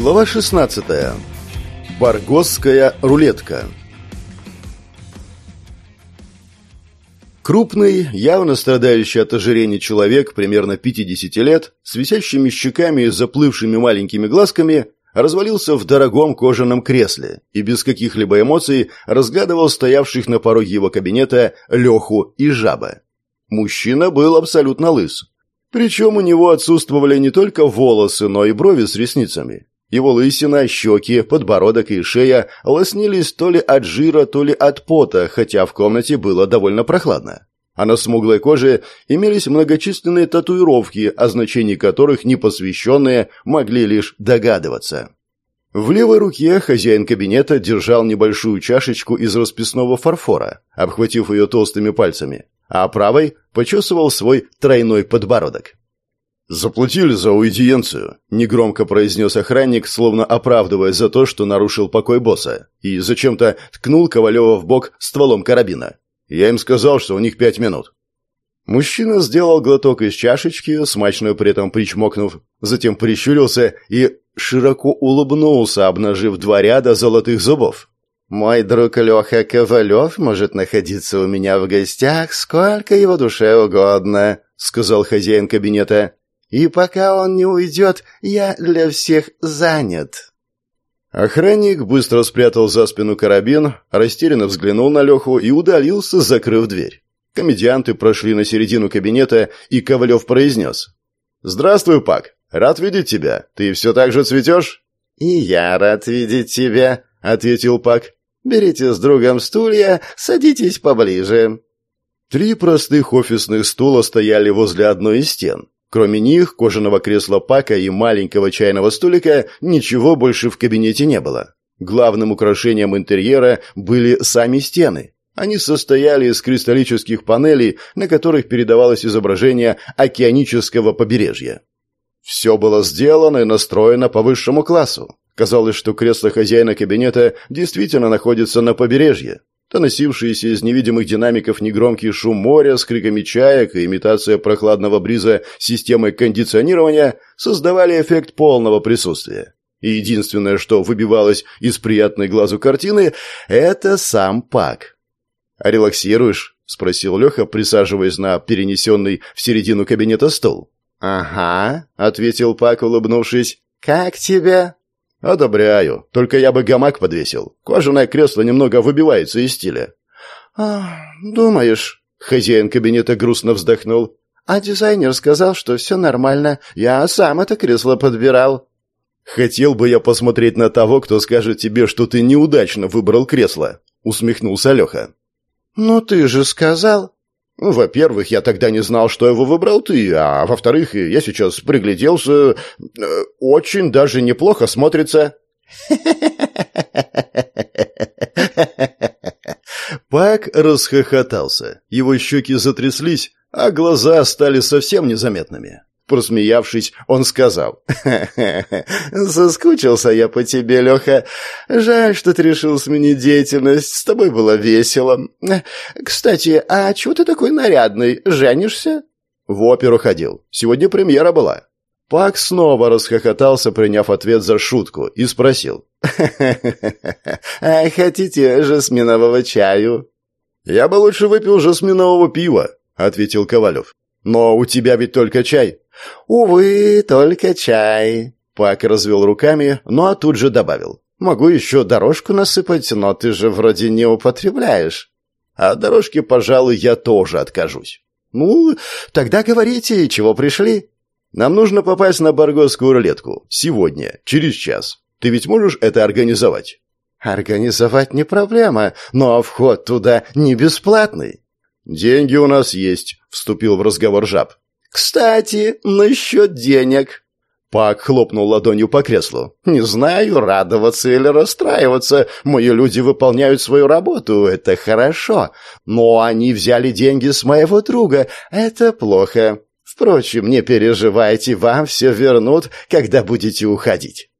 Глава 16. Баргосская рулетка. Крупный, явно страдающий от ожирения человек, примерно 50 лет, с висящими щеками и заплывшими маленькими глазками, развалился в дорогом кожаном кресле и без каких-либо эмоций разглядывал стоявших на пороге его кабинета Леху и Жаба. Мужчина был абсолютно лыс. Причем у него отсутствовали не только волосы, но и брови с ресницами. Его лысина, щеки, подбородок и шея лоснились то ли от жира, то ли от пота, хотя в комнате было довольно прохладно. А на смуглой коже имелись многочисленные татуировки, о значении которых непосвященные могли лишь догадываться. В левой руке хозяин кабинета держал небольшую чашечку из расписного фарфора, обхватив ее толстыми пальцами, а правой почесывал свой тройной подбородок. «Заплатили за аудиенцию», — негромко произнес охранник, словно оправдывая за то, что нарушил покой босса, и зачем-то ткнул Ковалева в бок стволом карабина. «Я им сказал, что у них пять минут». Мужчина сделал глоток из чашечки, смачно при этом причмокнув, затем прищурился и широко улыбнулся, обнажив два ряда золотых зубов. «Мой друг Леха Ковалев может находиться у меня в гостях сколько его душе угодно», — сказал хозяин кабинета. И пока он не уйдет, я для всех занят». Охранник быстро спрятал за спину карабин, растерянно взглянул на Леху и удалился, закрыв дверь. Комедианты прошли на середину кабинета, и Ковалев произнес. «Здравствуй, Пак. Рад видеть тебя. Ты все так же цветешь?» «И я рад видеть тебя», — ответил Пак. «Берите с другом стулья, садитесь поближе». Три простых офисных стула стояли возле одной из стен. Кроме них, кожаного кресла Пака и маленького чайного столика, ничего больше в кабинете не было. Главным украшением интерьера были сами стены. Они состояли из кристаллических панелей, на которых передавалось изображение океанического побережья. Все было сделано и настроено по высшему классу. Казалось, что кресло хозяина кабинета действительно находится на побережье. Доносившийся из невидимых динамиков негромкий шум моря с криками чаек и имитация прохладного бриза системой кондиционирования создавали эффект полного присутствия. И единственное, что выбивалось из приятной глазу картины, это сам Пак. «А релаксируешь?» — спросил Леха, присаживаясь на перенесенный в середину кабинета стол. «Ага», — ответил Пак, улыбнувшись. «Как тебе?» «Одобряю. Только я бы гамак подвесил. Кожаное кресло немного выбивается из стиля». «А, думаешь?» Хозяин кабинета грустно вздохнул. «А дизайнер сказал, что все нормально. Я сам это кресло подбирал». «Хотел бы я посмотреть на того, кто скажет тебе, что ты неудачно выбрал кресло», — усмехнулся Леха. «Ну ты же сказал...» «Во-первых, я тогда не знал, что его выбрал ты, а во-вторых, я сейчас пригляделся. Э, очень даже неплохо смотрится». Пак расхохотался. Его щеки затряслись, а глаза стали совсем незаметными. Просмеявшись, он сказал. «Соскучился я по тебе, Леха. Жаль, что ты решил сменить деятельность. С тобой было весело. Кстати, а чего ты такой нарядный? Женишься?» «В оперу ходил. Сегодня премьера была». Пак снова расхохотался, приняв ответ за шутку, и спросил. «А хотите жасминового чаю?» «Я бы лучше выпил жасминового пива», — ответил Ковалев. «Но у тебя ведь только чай». «Увы, только чай». Пак развел руками, но тут же добавил. «Могу еще дорожку насыпать, но ты же вроде не употребляешь». «А дорожки, пожалуй, я тоже откажусь». «Ну, тогда говорите, чего пришли?» «Нам нужно попасть на Баргосскую рулетку. Сегодня, через час. Ты ведь можешь это организовать?» «Организовать не проблема, но вход туда не бесплатный». «Деньги у нас есть», — вступил в разговор жаб. «Кстати, насчет денег». Пак хлопнул ладонью по креслу. «Не знаю, радоваться или расстраиваться. Мои люди выполняют свою работу, это хорошо. Но они взяли деньги с моего друга, это плохо. Впрочем, не переживайте, вам все вернут, когда будете уходить».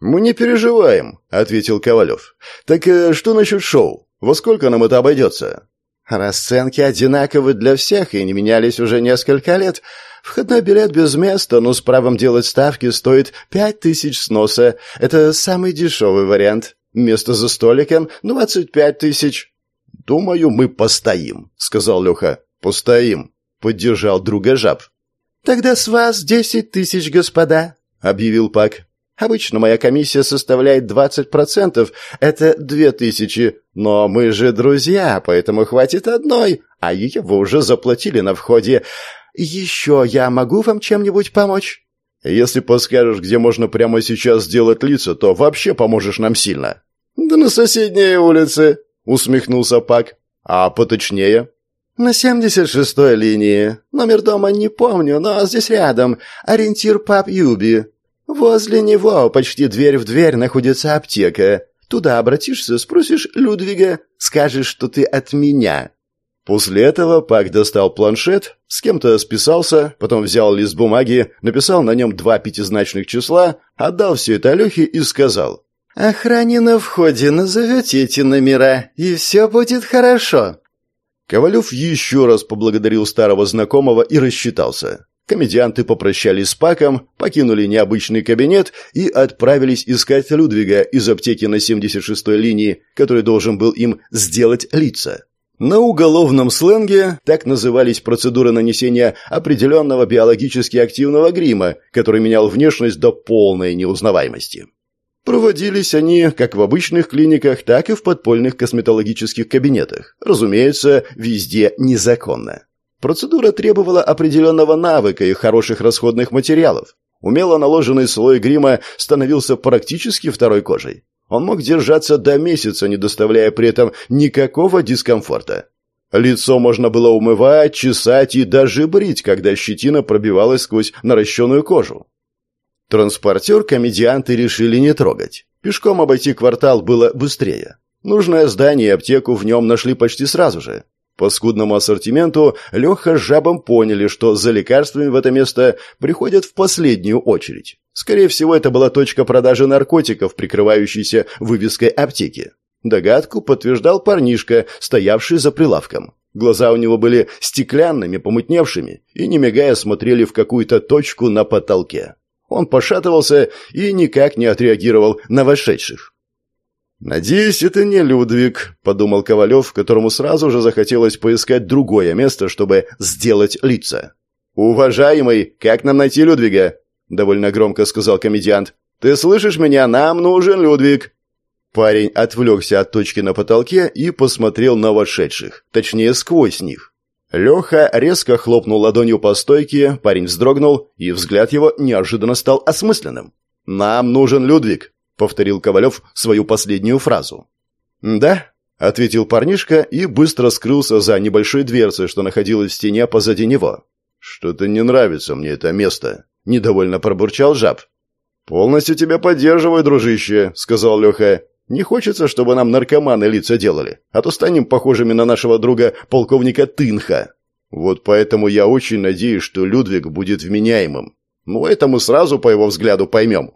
«Мы не переживаем», — ответил Ковалев. «Так э, что насчет шоу? Во сколько нам это обойдется?» Расценки одинаковы для всех и не менялись уже несколько лет. Входной билет без места, но с правом делать ставки стоит пять тысяч сноса. Это самый дешевый вариант. Место за столиком — двадцать пять тысяч. «Думаю, мы постоим», — сказал Леха. «Постоим», — поддержал друга жаб. «Тогда с вас десять тысяч, господа», — объявил Пак. «Обычно моя комиссия составляет двадцать процентов. Это две тысячи. Но мы же друзья, поэтому хватит одной. А ее вы уже заплатили на входе. Еще я могу вам чем-нибудь помочь?» «Если подскажешь, где можно прямо сейчас сделать лица, то вообще поможешь нам сильно». «Да на соседней улице», — усмехнулся Пак. «А поточнее?» «На 76-й линии. Номер дома не помню, но здесь рядом. Ориентир Пап Юби. Возле него, почти дверь в дверь, находится аптека. Туда обратишься, спросишь Людвига, скажешь, что ты от меня». После этого Пак достал планшет, с кем-то списался, потом взял лист бумаги, написал на нем два пятизначных числа, отдал все это Алёхе и сказал. «Охране на входе назовете эти номера, и все будет хорошо». Ковалев еще раз поблагодарил старого знакомого и рассчитался. Комедианты попрощались с Паком, покинули необычный кабинет и отправились искать Людвига из аптеки на 76-й линии, который должен был им сделать лица. На уголовном сленге так назывались процедуры нанесения определенного биологически активного грима, который менял внешность до полной неузнаваемости. Проводились они как в обычных клиниках, так и в подпольных косметологических кабинетах. Разумеется, везде незаконно. Процедура требовала определенного навыка и хороших расходных материалов. Умело наложенный слой грима становился практически второй кожей. Он мог держаться до месяца, не доставляя при этом никакого дискомфорта. Лицо можно было умывать, чесать и даже брить, когда щетина пробивалась сквозь наращенную кожу. Транспортер комедианты решили не трогать. Пешком обойти квартал было быстрее. Нужное здание и аптеку в нем нашли почти сразу же. По скудному ассортименту Леха с Жабом поняли, что за лекарствами в это место приходят в последнюю очередь. Скорее всего, это была точка продажи наркотиков, прикрывающейся вывеской аптеки. Догадку подтверждал парнишка, стоявший за прилавком. Глаза у него были стеклянными, помутневшими, и, не мигая, смотрели в какую-то точку на потолке. Он пошатывался и никак не отреагировал на вошедших. «Надеюсь, это не Людвиг», — подумал Ковалев, которому сразу же захотелось поискать другое место, чтобы сделать лица. «Уважаемый, как нам найти Людвига?» — довольно громко сказал комедиант. «Ты слышишь меня? Нам нужен Людвиг!» Парень отвлекся от точки на потолке и посмотрел на вошедших, точнее, сквозь них. Леха резко хлопнул ладонью по стойке, парень вздрогнул, и взгляд его неожиданно стал осмысленным. «Нам нужен Людвиг», — повторил Ковалев свою последнюю фразу. «Да», — ответил парнишка и быстро скрылся за небольшой дверцей, что находилась в стене позади него. «Что-то не нравится мне это место», — недовольно пробурчал жаб. «Полностью тебя поддерживаю, дружище», — сказал Леха. Не хочется, чтобы нам наркоманы лица делали, а то станем похожими на нашего друга полковника Тынха. Вот поэтому я очень надеюсь, что Людвиг будет вменяемым. Ну, это мы сразу по его взгляду поймем.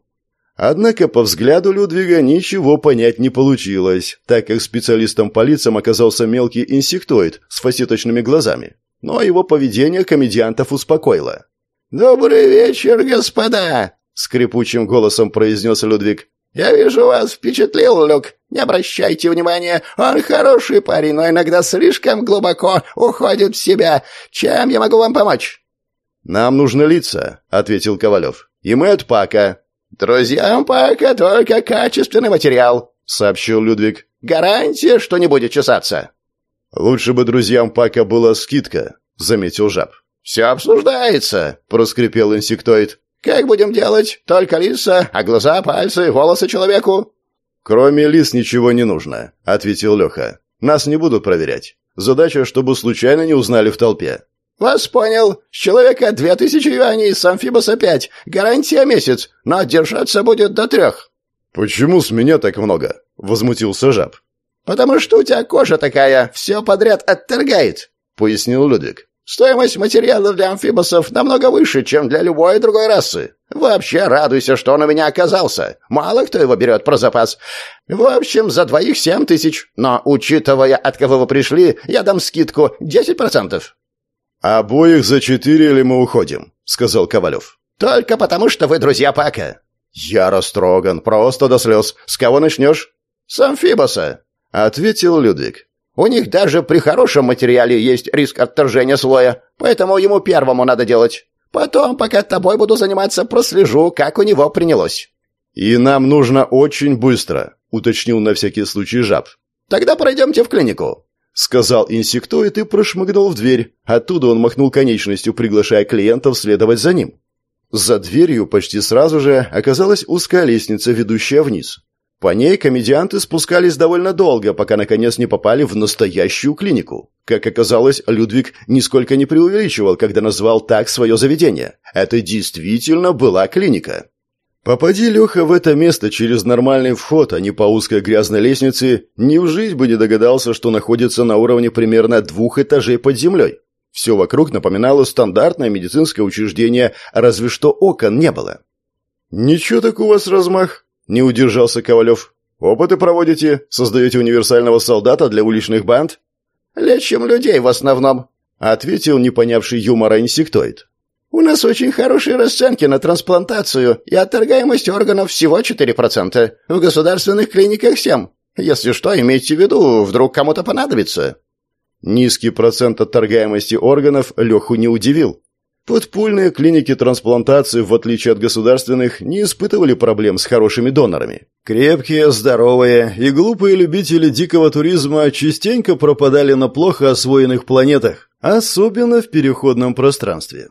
Однако по взгляду Людвига ничего понять не получилось, так как специалистом по лицам оказался мелкий инсектоид с фасеточными глазами. Но его поведение комедиантов успокоило. «Добрый вечер, господа!» — скрипучим голосом произнес Людвиг. «Я вижу, вас впечатлил Люк. Не обращайте внимания. Он хороший парень, но иногда слишком глубоко уходит в себя. Чем я могу вам помочь?» «Нам нужны лица», — ответил Ковалев. «И мы от Пака». «Друзьям Пака только качественный материал», — сообщил Людвиг. «Гарантия, что не будет чесаться». «Лучше бы друзьям Пака была скидка», — заметил жаб. «Все обсуждается», — проскрипел инсектоид. «Как будем делать? Только лица, а глаза, пальцы, волосы человеку?» «Кроме лиц ничего не нужно», — ответил Леха. «Нас не будут проверять. Задача, чтобы случайно не узнали в толпе». «Вас понял. С человека две тысячи юаней, с амфибоса пять. Гарантия месяц, но держаться будет до трех». «Почему с меня так много?» — возмутился жаб. «Потому что у тебя кожа такая, все подряд отторгает», — пояснил Людвиг. Стоимость материалов для амфибосов намного выше, чем для любой другой расы. Вообще радуйся, что он у меня оказался. Мало кто его берет про запас. В общем, за двоих семь тысяч. Но, учитывая, от кого вы пришли, я дам скидку десять процентов. «Обоих за четыре или мы уходим?» — сказал Ковалев. «Только потому, что вы друзья Пака». «Я растроган, просто до слез. С кого начнешь?» «С амфибоса», — ответил Людвиг. У них даже при хорошем материале есть риск отторжения слоя, поэтому ему первому надо делать. Потом, пока тобой буду заниматься, прослежу, как у него принялось». «И нам нужно очень быстро», — уточнил на всякий случай жаб. «Тогда пройдемте в клинику», — сказал инсектоид и прошмыгнул в дверь. Оттуда он махнул конечностью, приглашая клиентов следовать за ним. За дверью почти сразу же оказалась узкая лестница, ведущая вниз. По ней комедианты спускались довольно долго, пока наконец не попали в настоящую клинику. Как оказалось, Людвиг нисколько не преувеличивал, когда назвал так свое заведение. Это действительно была клиника. Попади Леха в это место через нормальный вход, а не по узкой грязной лестнице, ни в жизнь бы не догадался, что находится на уровне примерно двух этажей под землей. Все вокруг напоминало стандартное медицинское учреждение, разве что окон не было. «Ничего так у вас размах», не удержался Ковалев. «Опыты проводите? Создаете универсального солдата для уличных банд?» «Лечим людей в основном», — ответил не понявший юмора инсектоид. «У нас очень хорошие расценки на трансплантацию, и отторгаемость органов всего 4%. В государственных клиниках 7%. Если что, имейте в виду, вдруг кому-то понадобится». Низкий процент отторгаемости органов Леху не удивил. Подпольные клиники трансплантации, в отличие от государственных, не испытывали проблем с хорошими донорами. Крепкие, здоровые и глупые любители дикого туризма частенько пропадали на плохо освоенных планетах, особенно в переходном пространстве.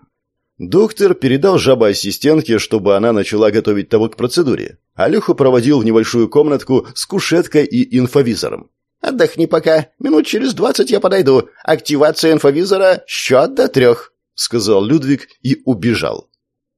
Доктор передал жаба-ассистентке, чтобы она начала готовить того к процедуре. Алёха проводил в небольшую комнатку с кушеткой и инфовизором. «Отдохни пока. Минут через двадцать я подойду. Активация инфовизора. Счет до трех». — сказал Людвиг и убежал.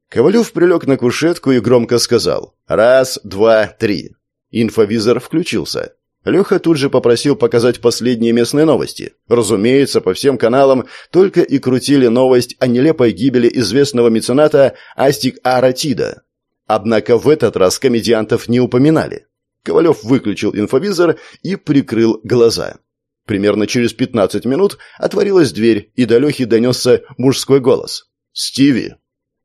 Ковалев прилег на кушетку и громко сказал «Раз, два, три». Инфовизор включился. Леха тут же попросил показать последние местные новости. Разумеется, по всем каналам только и крутили новость о нелепой гибели известного мецената Астик Аратида. Однако в этот раз комедиантов не упоминали. Ковалев выключил инфовизор и прикрыл глаза. Примерно через 15 минут отворилась дверь, и до Лехи донесся мужской голос. «Стиви!»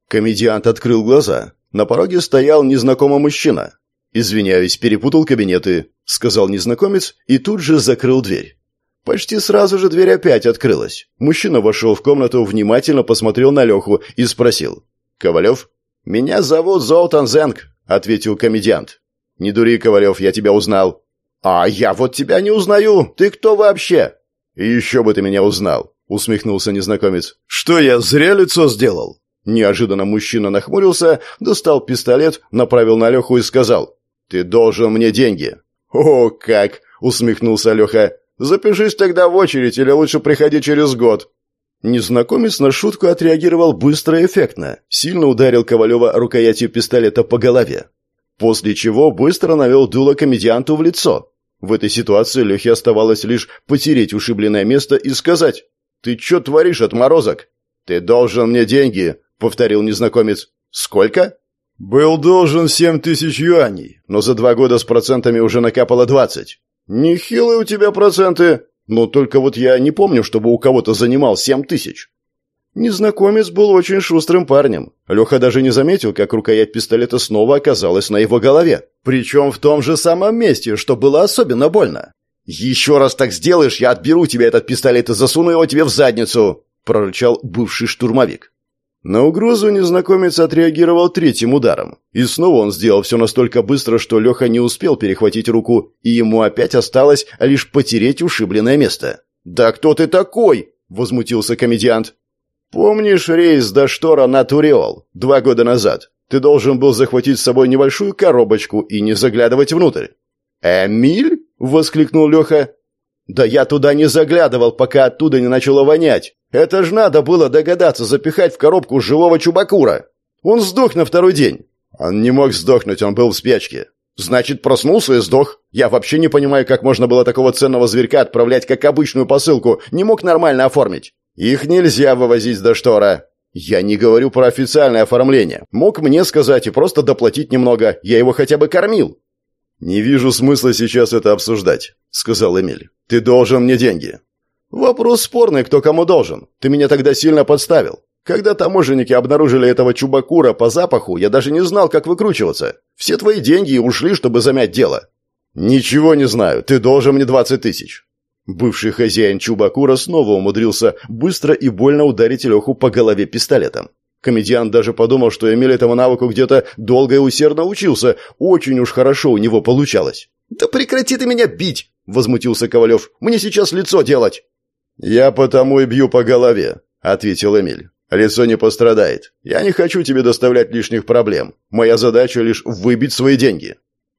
Комедиант открыл глаза. На пороге стоял незнакомый мужчина. «Извиняюсь, перепутал кабинеты», — сказал незнакомец и тут же закрыл дверь. Почти сразу же дверь опять открылась. Мужчина вошел в комнату, внимательно посмотрел на Леху и спросил. «Ковалев?» «Меня зовут Золтан Зенг», — ответил комедиант. «Не дури, Ковалев, я тебя узнал». «А я вот тебя не узнаю. Ты кто вообще?» еще бы ты меня узнал», — усмехнулся незнакомец. «Что я зря лицо сделал?» Неожиданно мужчина нахмурился, достал пистолет, направил на Леху и сказал. «Ты должен мне деньги». «О, как!» — усмехнулся Леха. «Запишись тогда в очередь или лучше приходи через год». Незнакомец на шутку отреагировал быстро и эффектно. Сильно ударил Ковалева рукоятью пистолета по голове. После чего быстро навел дуло комедианту в лицо. В этой ситуации Лехе оставалось лишь потереть ушибленное место и сказать «Ты что творишь, отморозок?» «Ты должен мне деньги», — повторил незнакомец. «Сколько?» «Был должен семь тысяч юаней, но за два года с процентами уже накапало двадцать». «Нехилые у тебя проценты. Но только вот я не помню, чтобы у кого-то занимал семь тысяч». Незнакомец был очень шустрым парнем. Леха даже не заметил, как рукоять пистолета снова оказалась на его голове. Причем в том же самом месте, что было особенно больно. «Еще раз так сделаешь, я отберу тебе этот пистолет и засуну его тебе в задницу!» – прорычал бывший штурмовик. На угрозу незнакомец отреагировал третьим ударом. И снова он сделал все настолько быстро, что Леха не успел перехватить руку, и ему опять осталось лишь потереть ушибленное место. «Да кто ты такой?» – возмутился комедиант. «Помнишь рейс до Штора на Туриол два года назад? Ты должен был захватить с собой небольшую коробочку и не заглядывать внутрь». «Эмиль?» — воскликнул Леха. «Да я туда не заглядывал, пока оттуда не начало вонять. Это ж надо было догадаться запихать в коробку живого чубакура. Он сдох на второй день». «Он не мог сдохнуть, он был в спячке». «Значит, проснулся и сдох. Я вообще не понимаю, как можно было такого ценного зверька отправлять как обычную посылку. Не мог нормально оформить. Их нельзя вывозить до штора. Я не говорю про официальное оформление. Мог мне сказать и просто доплатить немного. Я его хотя бы кормил. Не вижу смысла сейчас это обсуждать, сказал Эмиль. Ты должен мне деньги. Вопрос спорный, кто кому должен. Ты меня тогда сильно подставил. Когда таможенники обнаружили этого чубакура по запаху, я даже не знал, как выкручиваться. Все твои деньги ушли, чтобы замять дело. Ничего не знаю. Ты должен мне двадцать тысяч. Бывший хозяин Чубакура снова умудрился быстро и больно ударить Леху по голове пистолетом. Комедиант даже подумал, что Эмиль этому навыку где-то долго и усердно учился, очень уж хорошо у него получалось. «Да прекрати ты меня бить!» — возмутился Ковалев. «Мне сейчас лицо делать!» «Я потому и бью по голове», — ответил Эмиль. «Лицо не пострадает. Я не хочу тебе доставлять лишних проблем. Моя задача лишь выбить свои деньги».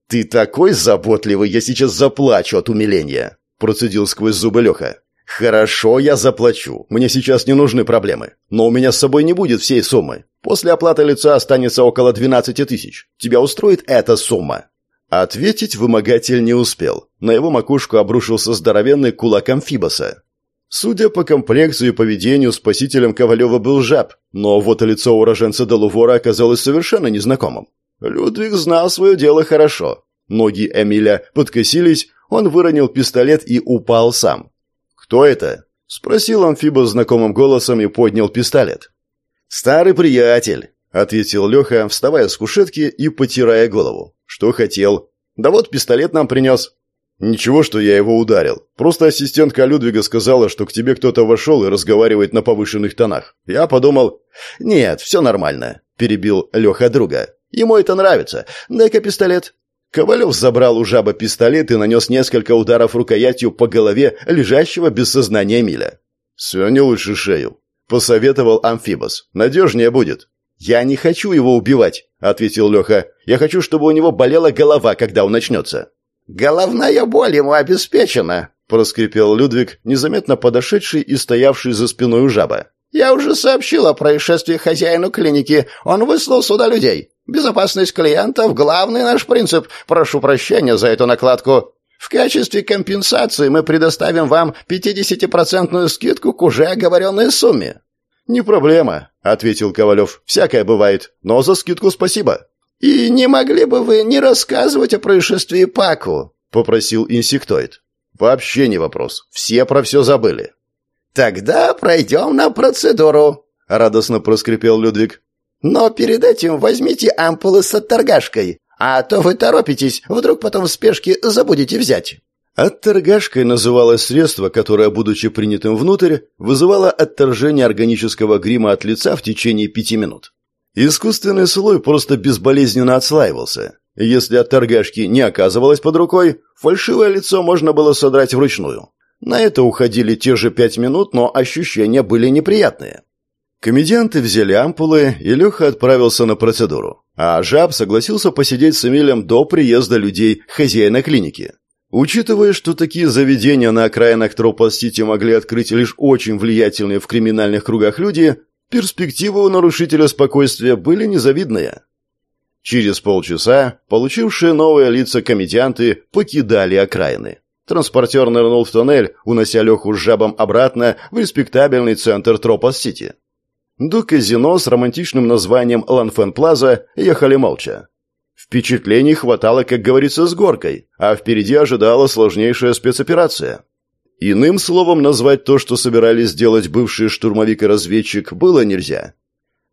«Ты такой заботливый, я сейчас заплачу от умиления!» Процедил сквозь зубы Леха. «Хорошо, я заплачу. Мне сейчас не нужны проблемы. Но у меня с собой не будет всей суммы. После оплаты лица останется около 12 тысяч. Тебя устроит эта сумма?» Ответить вымогатель не успел. На его макушку обрушился здоровенный кулак амфибоса. Судя по комплекции и поведению, спасителем Ковалева был жаб, но вот лицо уроженца Делувора оказалось совершенно незнакомым. Людвиг знал свое дело хорошо. Ноги Эмиля подкосились, он выронил пистолет и упал сам. «Кто это?» — спросил амфиба знакомым голосом и поднял пистолет. «Старый приятель», — ответил Леха, вставая с кушетки и потирая голову. «Что хотел?» «Да вот пистолет нам принес». «Ничего, что я его ударил. Просто ассистентка Людвига сказала, что к тебе кто-то вошел и разговаривает на повышенных тонах. Я подумал...» «Нет, все нормально», — перебил Леха друга. «Ему это нравится. Дай-ка пистолет». Ковалев забрал у жаба пистолет и нанес несколько ударов рукоятью по голове лежащего без сознания Миля. «Сегодня лучше шею», — посоветовал Амфибос. «Надежнее будет». «Я не хочу его убивать», — ответил Леха. «Я хочу, чтобы у него болела голова, когда он начнется». «Головная боль ему обеспечена», — проскрипел Людвиг, незаметно подошедший и стоявший за спиной у жаба. «Я уже сообщил о происшествии хозяину клиники. Он выслал сюда людей. Безопасность клиентов – главный наш принцип. Прошу прощения за эту накладку. В качестве компенсации мы предоставим вам 50% скидку к уже оговоренной сумме». «Не проблема», – ответил Ковалев. «Всякое бывает. Но за скидку спасибо». «И не могли бы вы не рассказывать о происшествии Паку?» – попросил инсектоид. «Вообще не вопрос. Все про все забыли». «Тогда пройдем на процедуру», — радостно проскрипел Людвиг. Но перед этим возьмите ампулы с отторгашкой, а то вы торопитесь, вдруг потом в спешке забудете взять». Отторгашкой называлось средство, которое, будучи принятым внутрь, вызывало отторжение органического грима от лица в течение пяти минут. Искусственный слой просто безболезненно отслаивался. Если отторгашки не оказывалось под рукой, фальшивое лицо можно было содрать вручную. На это уходили те же пять минут, но ощущения были неприятные. Комедианты взяли ампулы, и Леха отправился на процедуру. А Жаб согласился посидеть с Эмилем до приезда людей, хозяина клиники. Учитывая, что такие заведения на окраинах Тропос-Сити могли открыть лишь очень влиятельные в криминальных кругах люди, перспективы у нарушителя спокойствия были незавидные. Через полчаса получившие новые лица комедианты покидали окраины. Транспортер нырнул в тоннель, унося Леху с жабом обратно в респектабельный центр Тропос-Сити. До казино с романтичным названием Ланфен Плаза ехали молча. Впечатлений хватало, как говорится, с горкой, а впереди ожидала сложнейшая спецоперация. Иным словом назвать то, что собирались сделать бывший штурмовик и разведчик, было нельзя.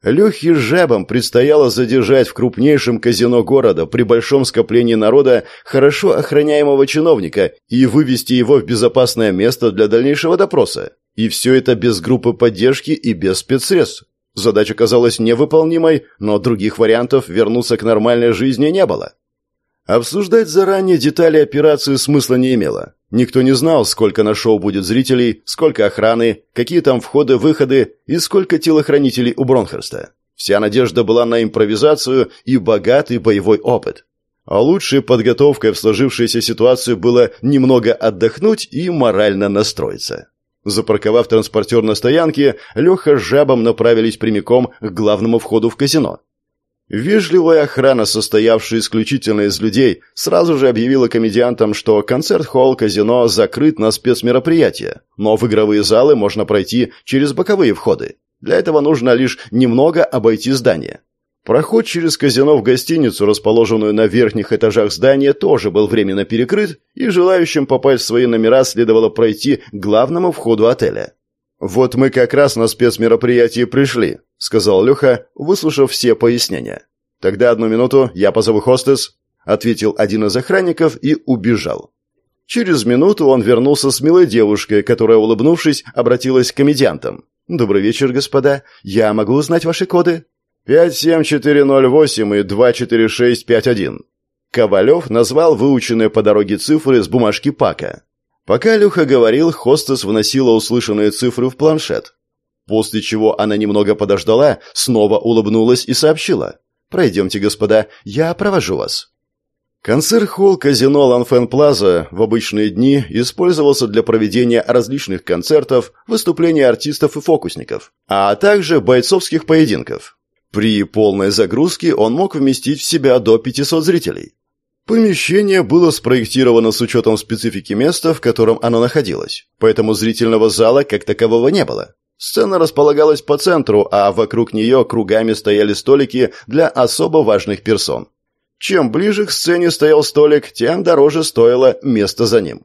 Лехе с жабом предстояло задержать в крупнейшем казино города при большом скоплении народа хорошо охраняемого чиновника и вывести его в безопасное место для дальнейшего допроса. И все это без группы поддержки и без спецсредств. Задача казалась невыполнимой, но других вариантов вернуться к нормальной жизни не было. Обсуждать заранее детали операции смысла не имело. Никто не знал, сколько на шоу будет зрителей, сколько охраны, какие там входы-выходы и сколько телохранителей у Бронхерста. Вся надежда была на импровизацию и богатый боевой опыт. А лучшей подготовкой в сложившейся ситуации было немного отдохнуть и морально настроиться. Запарковав транспортер на стоянке, Леха с жабом направились прямиком к главному входу в казино. Вежливая охрана, состоявшая исключительно из людей, сразу же объявила комедиантам, что концерт-холл казино закрыт на спецмероприятия, но в игровые залы можно пройти через боковые входы. Для этого нужно лишь немного обойти здание. Проход через казино в гостиницу, расположенную на верхних этажах здания, тоже был временно перекрыт, и желающим попасть в свои номера следовало пройти к главному входу отеля. «Вот мы как раз на спецмероприятии пришли», — сказал Леха, выслушав все пояснения. «Тогда одну минуту, я позову хостес», — ответил один из охранников и убежал. Через минуту он вернулся с милой девушкой, которая, улыбнувшись, обратилась к комедиантам. «Добрый вечер, господа. Я могу узнать ваши коды?» «Пять семь четыре ноль восемь и два четыре шесть пять один». Ковалев назвал выученные по дороге цифры с бумажки Пака. Пока Люха говорил, хостес вносила услышанные цифры в планшет. После чего она немного подождала, снова улыбнулась и сообщила. «Пройдемте, господа, я провожу вас». Концерт-холл казино Ланфен Плаза в обычные дни использовался для проведения различных концертов, выступлений артистов и фокусников, а также бойцовских поединков. При полной загрузке он мог вместить в себя до 500 зрителей. Помещение было спроектировано с учетом специфики места, в котором оно находилось, поэтому зрительного зала как такового не было. Сцена располагалась по центру, а вокруг нее кругами стояли столики для особо важных персон. Чем ближе к сцене стоял столик, тем дороже стоило место за ним.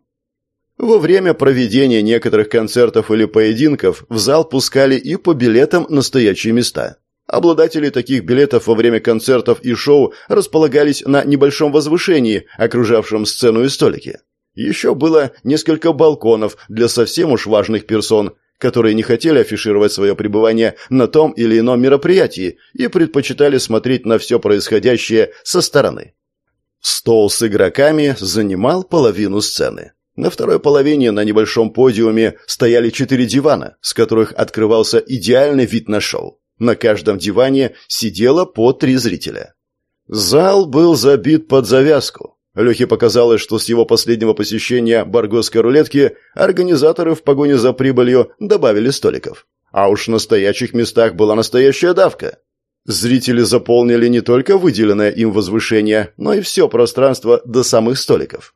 Во время проведения некоторых концертов или поединков в зал пускали и по билетам на стоячие места. Обладатели таких билетов во время концертов и шоу располагались на небольшом возвышении, окружавшем сцену и столики. Еще было несколько балконов для совсем уж важных персон, которые не хотели афишировать свое пребывание на том или ином мероприятии и предпочитали смотреть на все происходящее со стороны. Стол с игроками занимал половину сцены. На второй половине на небольшом подиуме стояли четыре дивана, с которых открывался идеальный вид на шоу. На каждом диване сидело по три зрителя. Зал был забит под завязку. Лехе показалось, что с его последнего посещения баргосской рулетки организаторы в погоне за прибылью добавили столиков. А уж на стоячих местах была настоящая давка. Зрители заполнили не только выделенное им возвышение, но и все пространство до самых столиков.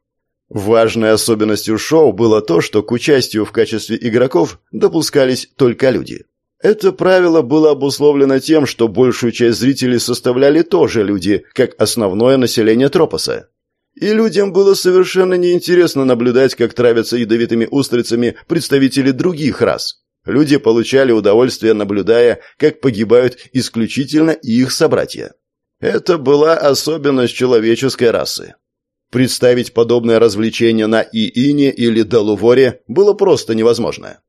Важной особенностью шоу было то, что к участию в качестве игроков допускались только люди. Это правило было обусловлено тем, что большую часть зрителей составляли тоже люди, как основное население Тропоса. И людям было совершенно неинтересно наблюдать, как травятся ядовитыми устрицами представители других рас. Люди получали удовольствие, наблюдая, как погибают исключительно их собратья. Это была особенность человеческой расы. Представить подобное развлечение на Иине или Далуворе было просто невозможно.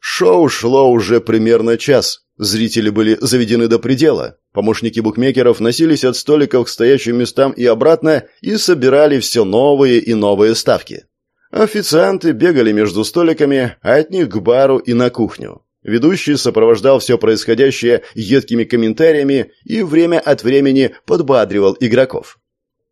Шоу шло уже примерно час. Зрители были заведены до предела. Помощники букмекеров носились от столиков к стоящим местам и обратно и собирали все новые и новые ставки. Официанты бегали между столиками, а от них к бару и на кухню. Ведущий сопровождал все происходящее едкими комментариями и время от времени подбадривал игроков.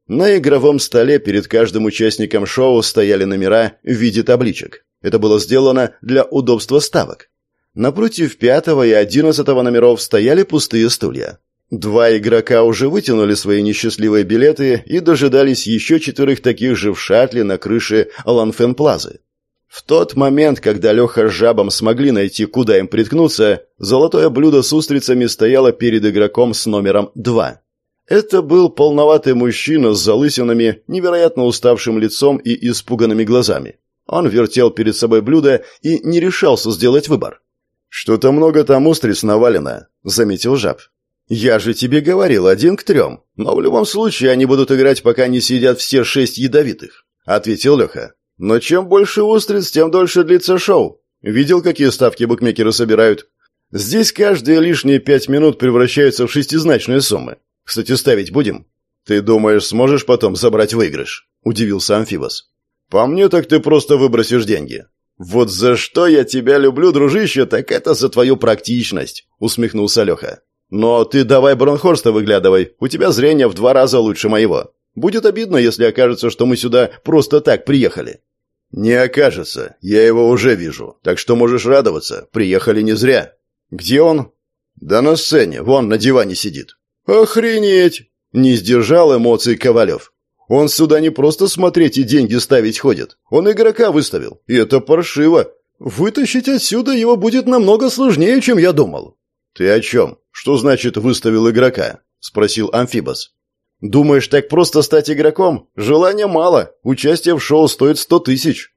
На игровом столе перед каждым участником шоу стояли номера в виде табличек. Это было сделано для удобства ставок. Напротив пятого и одиннадцатого номеров стояли пустые стулья. Два игрока уже вытянули свои несчастливые билеты и дожидались еще четверых таких же в шатле на крыше Ланфен-Плазы. В тот момент, когда Леха с Жабом смогли найти, куда им приткнуться, золотое блюдо с устрицами стояло перед игроком с номером два. Это был полноватый мужчина с залысинами, невероятно уставшим лицом и испуганными глазами. Он вертел перед собой блюдо и не решался сделать выбор. «Что-то много там устриц навалено», — заметил жаб. «Я же тебе говорил, один к трем. Но в любом случае они будут играть, пока не съедят все шесть ядовитых», — ответил Леха. «Но чем больше устриц, тем дольше длится шоу. Видел, какие ставки букмекеры собирают? Здесь каждые лишние пять минут превращаются в шестизначные суммы. Кстати, ставить будем?» «Ты думаешь, сможешь потом забрать выигрыш?» – удивился Амфибос. По мне так ты просто выбросишь деньги. Вот за что я тебя люблю, дружище, так это за твою практичность, усмехнулся Леха. Но ты давай Бронхорста выглядывай, у тебя зрение в два раза лучше моего. Будет обидно, если окажется, что мы сюда просто так приехали. Не окажется, я его уже вижу, так что можешь радоваться, приехали не зря. Где он? Да на сцене, вон на диване сидит. Охренеть! Не сдержал эмоций Ковалев. Он сюда не просто смотреть и деньги ставить ходит. Он игрока выставил. И это паршиво. Вытащить отсюда его будет намного сложнее, чем я думал. Ты о чем? Что значит выставил игрока? Спросил Амфибос. Думаешь, так просто стать игроком? Желания мало. Участие в шоу стоит сто тысяч.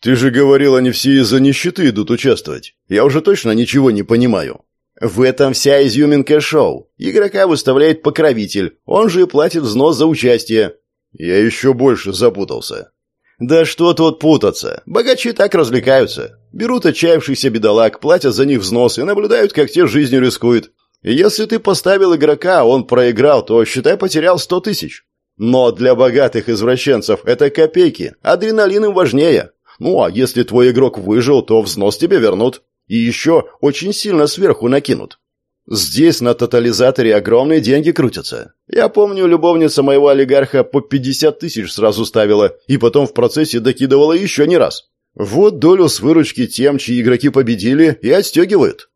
Ты же говорил, они все из-за нищеты идут участвовать. Я уже точно ничего не понимаю. В этом вся изюминка шоу. Игрока выставляет покровитель, он же и платит взнос за участие. Я еще больше запутался. Да что тут путаться? Богачи так развлекаются. Берут отчаявшихся бедолаг, платят за них взнос и наблюдают, как те жизнью рискуют. Если ты поставил игрока, а он проиграл, то, считай, потерял сто тысяч. Но для богатых извращенцев это копейки, адреналин им важнее. Ну, а если твой игрок выжил, то взнос тебе вернут. И еще очень сильно сверху накинут. Здесь на тотализаторе огромные деньги крутятся. Я помню, любовница моего олигарха по 50 тысяч сразу ставила, и потом в процессе докидывала еще не раз. Вот долю с выручки тем, чьи игроки победили, и отстегивают.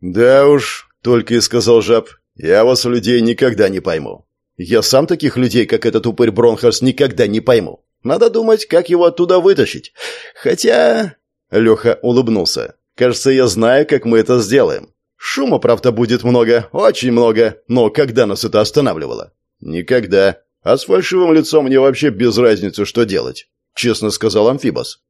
«Да уж», — только и сказал жаб, — «я вас, людей, никогда не пойму. Я сам таких людей, как этот упырь Бронхарс, никогда не пойму. Надо думать, как его оттуда вытащить. Хотя...» Леха улыбнулся. «Кажется, я знаю, как мы это сделаем. Шума, правда, будет много, очень много, но когда нас это останавливало? Никогда. А с фальшивым лицом мне вообще без разницы, что делать, честно сказал Амфибос.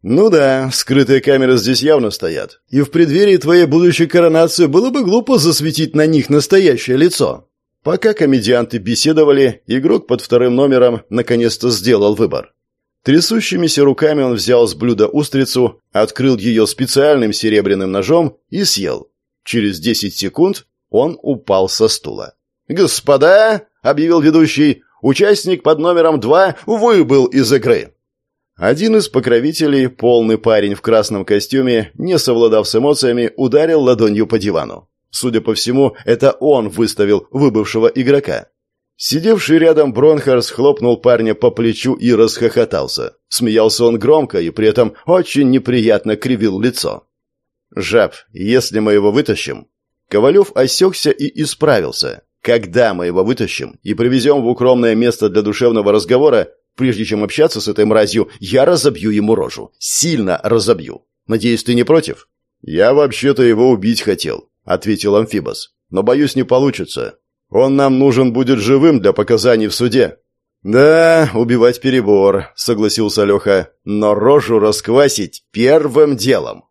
Ну да, скрытые камеры здесь явно стоят. И в преддверии твоей будущей коронации было бы глупо засветить на них настоящее лицо. Пока комедианты беседовали, игрок под вторым номером наконец-то сделал выбор. Трясущимися руками он взял с блюда устрицу, открыл ее специальным серебряным ножом и съел. Через десять секунд он упал со стула. «Господа!» — объявил ведущий. «Участник под номером два выбыл из игры». Один из покровителей, полный парень в красном костюме, не совладав с эмоциями, ударил ладонью по дивану. Судя по всему, это он выставил выбывшего игрока. Сидевший рядом Бронхарс хлопнул парня по плечу и расхохотался. Смеялся он громко и при этом очень неприятно кривил лицо. «Жаб, если мы его вытащим...» Ковалев осекся и исправился. «Когда мы его вытащим и привезем в укромное место для душевного разговора, прежде чем общаться с этой мразью, я разобью ему рожу. Сильно разобью. Надеюсь, ты не против?» «Я вообще-то его убить хотел», — ответил Амфибос. «Но, боюсь, не получится. Он нам нужен будет живым для показаний в суде». «Да, убивать перебор», — согласился Леха. «Но рожу расквасить первым делом».